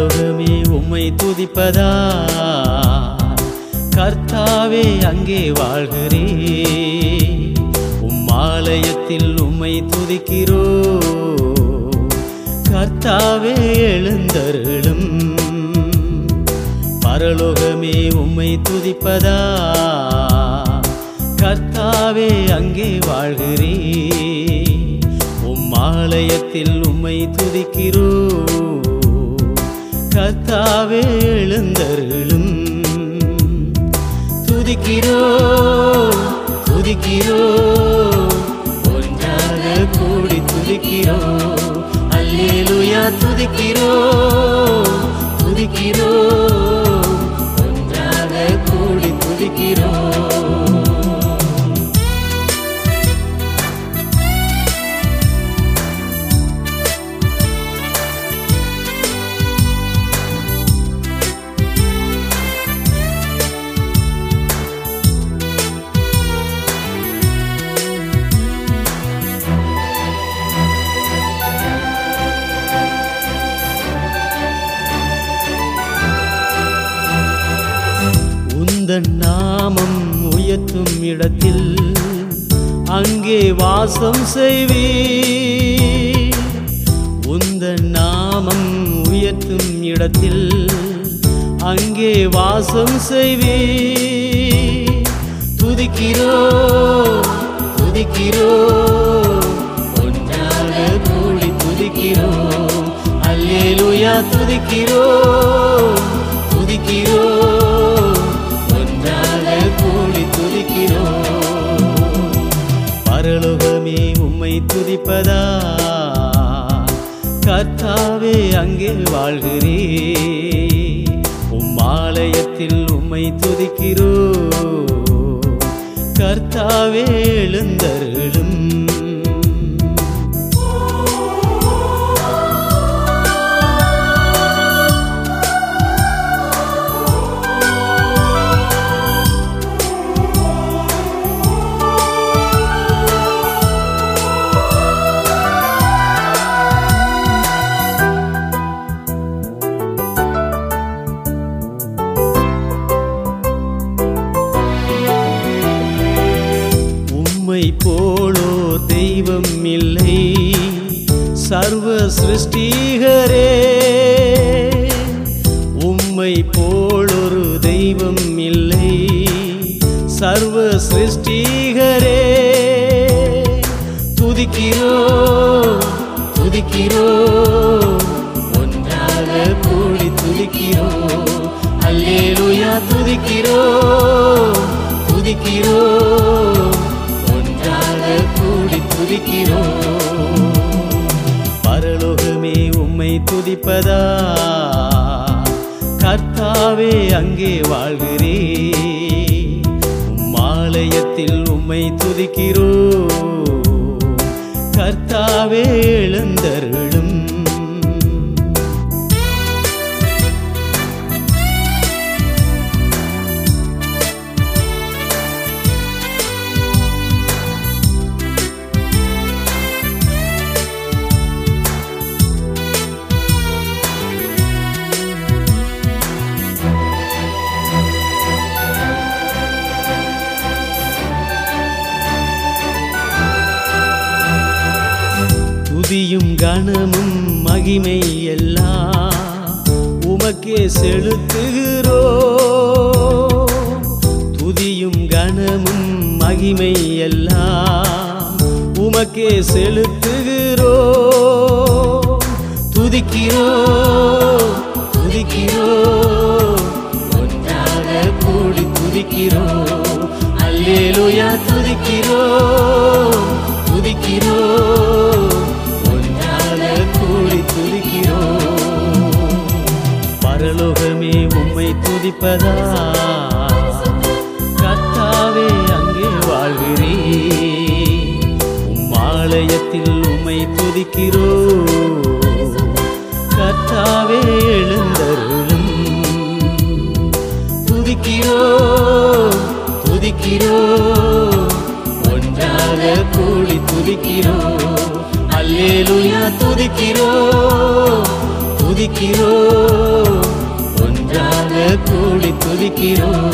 பரலோகமே உம்மை துதிப்பதா? கர்த்தாவே அங்கே வாழ்கிறே. உம்மாலயத்தில் உம்மை துதிக்கிறோ. கர்த்தாவே எழுந்தருளும். பரலோகமே உம்மை துதிப்பதா? கர்த்தாவே அங்கே வாழ்கிறே. உம்மாலயத்தில் உம்மை துதிக்கிறோ. கத்தாவே எழுந்தருளும். துதிக்கிறோ துதிக்கிறோ ஒன்றாக கூடி துதிக்கிறோ. அல்லேலுயா துதிக்கிறோ துதிக்கிறோ ஒன்றாக கூடி துதிக்கிறோம் உயர்த்தும் இடத்தில் அங்கே வாசம் செய்வே உந்த நாமம் உயர்த்தும் இடத்தில் அங்கே வாசம் செய்வே துதிக்கிறோ துதிக்கிறோ ஒன்றாக கூடி துதிக்கிறோம். அல்லேலுயா துதிக்கிறோம். பரலோகமே உம்மை துதிப்பதா? கர்த்தாவே அங்கே வாழ்கிறே. உம்மாலயத்தில் உம்மை துதிக்கிறோ கர்த்தாவே எழுந்தருள். தெய்வம் இல்லை சர்வ சிருஷ்டிகரே உம்மை போலொரு தெய்வம் இல்லை சர்வ சிருஷ்டிகரே துதிக்கிறோ துதிக்கிறோ ஒன்றாக கூடி துதிக்கிறோ. அல்லேலுயா துதிக்கிறோ துதிக்கிறோ. இருப்பதா? கர்த்தாவே அங்கே வாழ்கிறே உம்மாலயத்தில் உம்மை துதிக்கிறோ கர்த்தாவே எழுந்தருளும். துதியும் கணமும் மகிமை எல்லாம் உமக்கே செலுத்துகிறோ. துதியும் கணமும் மகிமை எல்லாம் உமக்கே செலுத்துகிறோ. துதிக்கிறோ துதிக்கிறோ. ஒன்றாக கூடி துதிக்கிறோ. அல்லேலூயா துதிக்கிறோ துதிக்கிறோ. ஆலயத்தில் உமை துதிக்கிறோ. கத்தாவே எழுந்தருளும். துதிக்கிறோ துதிக்கிறோ. ஒன்றாக கூடி துதிக்கிறோ. அல்லேலுயா துதிக்கிறோ. துதிக்கிறோ. ஒன்றாக கூடி துதிக்கிறோ.